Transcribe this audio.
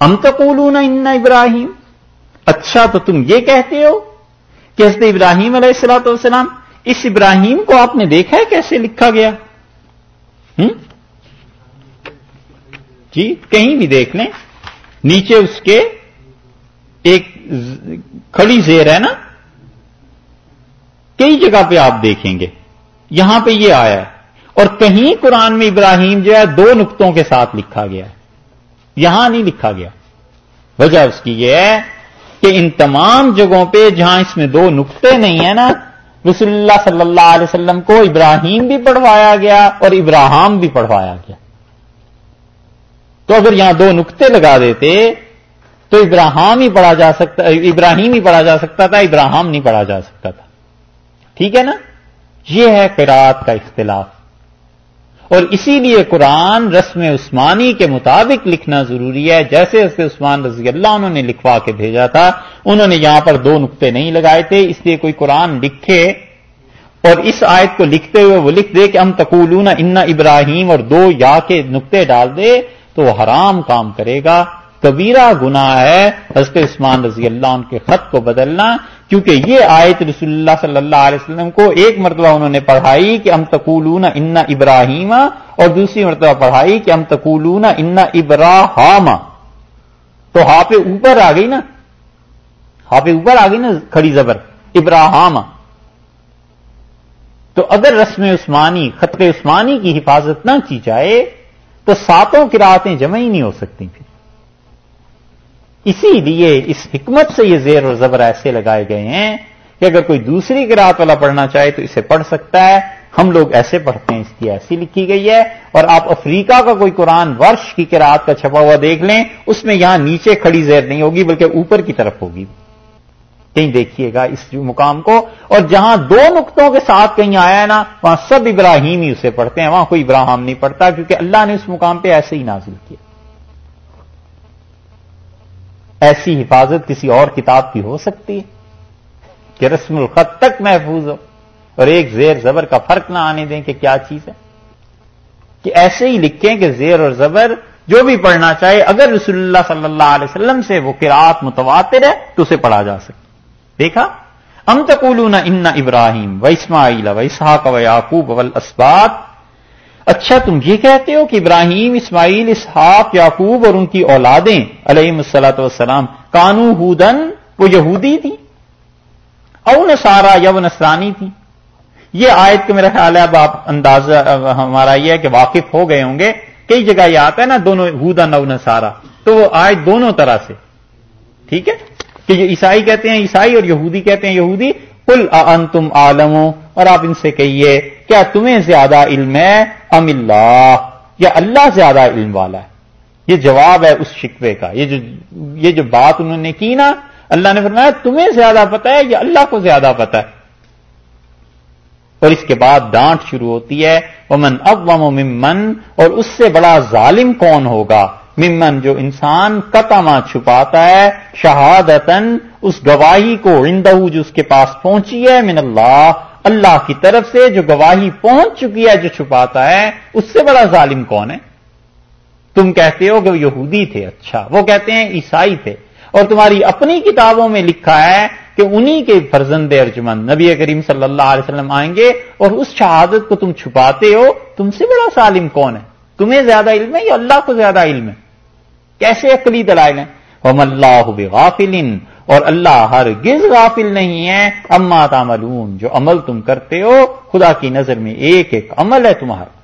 ام تقولون ان ابراہیم؟ اچھا تو تم یہ کہتے ہو کہ حضرت ابراہیم علیہ السلاۃ والسلام اس ابراہیم کو آپ نے دیکھا ہے کیسے لکھا گیا؟ جی کہیں بھی دیکھ لیں۔ نیچے اس کے ایک کھڑی زیر ہے نا؟ کئی جگہ پہ آپ دیکھیں گے۔ یہاں پہ یہ آیا ہے۔ اور کہیں قرآن میں ابراہیم جو ہے دو نقطوں کے ساتھ لکھا گیا ہے۔ یہاں نہیں لکھا گیا۔ وجہ اس کی یہ ہے کہ ان تمام جگہوں پہ جہاں اس میں دو نقطے نہیں ہیں نا، رسول اللہ صلی اللہ علیہ وسلم کو ابراہیم بھی پڑھوایا گیا اور ابراہم بھی پڑھوایا گیا۔ تو اگر یہاں دو نقطے لگا دیتے تو ابراہم ہی پڑھا جا سکتا، ابراہیم ہی پڑھا جا سکتا تھا ابراہم نہیں پڑھا جا سکتا تھا۔ ٹھیک ہے نا؟ یہ ہے قرآت کا اختلاف۔ اور اسی لیے قرآن رسم عثمانی کے مطابق لکھنا ضروری ہے۔ جیسے اس عثمان رضی اللہ انہوں نے لکھوا کے بھیجا تھا، انہوں نے یہاں پر دو نقطے نہیں لگائے تھے، اس لیے کوئی قرآن لکھے۔ اور اس آیت کو لکھتے ہوئے وہ لکھ دے کہ ہم تقولون ان ابراہیم اور دو یا کے نقطے ڈال دے تو وہ حرام کام کرے گا۔ کبیرہ گنا ہے، حضرت عثمان رضی اللہ عنہ کے خط کو بدلنا، کیونکہ یہ آیت رسول اللہ صلی اللہ علیہ وسلم کو ایک مرتبہ انہوں نے پڑھائی کہ ہم تقولون ان ابراہیم، اور دوسری مرتبہ پڑھائی کہ ہم تقولون ان ابراہم تو ہا پہ اوپر آ گئی نا ہا پہ اوپر آ گئی نا کھڑی زبر ابراہم تو اگر رسم عثمانی خطر عثمانی کی حفاظت نہ کی جائے، تو ساتوں کراطیں جمع ہی نہیں ہو سکتی پھر۔ اسی لیے اس حکمت سے یہ زیر اور زبر ایسے لگائے گئے ہیں کہ اگر کوئی دوسری کراط والا پڑھنا چاہے تو اسے پڑھ سکتا ہے۔ ہم لوگ ایسے پڑھتے ہیں، اس کی ایسی لکھی گئی ہے۔ اور آپ افریقہ کا کوئی قرآن ورش کی کراط کا چھپا ہوا دیکھ لیں، اس میں یہاں نیچے کھڑی زیر نہیں ہوگی، بلکہ اوپر کی طرف ہوگی۔ کہیں دیکھیے گا اس مقام کو۔ اور جہاں دو نقطوں کے ساتھ کہیں آیا ہے نا، وہاں سب ابراہیم ہی اسے پڑھتے ہیں، وہاں کوئی ابراہم نہیں پڑھتا، کیونکہ اللہ نے اس مقام پہ ایسے ہی نازل کیا۔ ایسی حفاظت کسی اور کتاب کی ہو سکتی ہے کہ رسم الخط تک محفوظ ہو اور ایک زیر زبر کا فرق نہ آنے دیں کہ کیا چیز ہے؟ کہ ایسے ہی لکھیں کہ زیر اور زبر جو بھی پڑھنا چاہے، اگر رسول اللہ صلی اللہ علیہ وسلم سے وہ قرآت متواتر ہے تو اسے پڑھا جا سکے دیکھا؟ ام تقولون ان ابراہیم و اسماعیل و اسحاق و یعقوب و اسبات اچھا تم یہ کہتے ہو کہ ابراہیم، اسماعیل، اسحاق، یعقوب اور ان کی اولادیں علیہ السلاۃ والسلام کانو ہودن، وہ یہودی تھی او نسارا یا وہ نسرانی تھی یہ آیت کا میرا خیال ہے اب آپ اندازہ، ہمارا یہ ہے کہ واقف ہو گئے ہوں گے۔ کئی جگہ یہ آتا ہے نا دونوں ہودن او نسارا تو وہ آیت دونوں طرح سے، ٹھیک ہے؟ کہ عیسائی کہتے ہیں، عیسائی اور یہودی کہتے ہیں، یہودی کل تم عالم اور آپ ان سے کہیے، کیا تمہیں زیادہ علم ہے ام اللہ؟ یا اللہ زیادہ علم والا ہے؟ یہ جواب ہے اس شکوے کا، یہ جو یہ جو بات انہوں نے کی نا، اللہ نے فرمایا، تمہیں زیادہ پتا ہے یا اللہ کو زیادہ پتا ہے؟ اور اس کے بعد ڈانٹ شروع ہوتی ہے، ومن اقوام و ممن، اور اس سے بڑا ظالم کون ہوگا؟ ممن جو انسان قطمہ چھپاتا ہے شہادتن اس گواہی کو عندہ جو اس کے پاس پہنچی ہے، من اللہ اللہ کی طرف سے جو گواہی پہنچ چکی ہے، جو چھپاتا ہے، اس سے بڑا ظالم کون ہے؟ تم کہتے ہو کہ وہ یہودی تھے اچھا وہ کہتے ہیں عیسائی تھے۔ اور تمہاری اپنی کتابوں میں لکھا ہے کہ انہی کے فرزند ارجمن نبی کریم صلی اللہ علیہ وسلم آئیں گے اور اس شہادت کو تم چھپاتے ہو، تم سے بڑا ظالم کون ہے؟ تمہیں زیادہ علم ہے یا اللہ کو زیادہ علم ہے؟ کیسے عقلی دلائل ہیں؟ ہم اللہ غافل اور اللہ ہر گز غافل نہیں ہے۔ اما تعملون۔ جو عمل تم کرتے ہو، خدا کی نظر میں ایک ایک عمل ہے تمہارا۔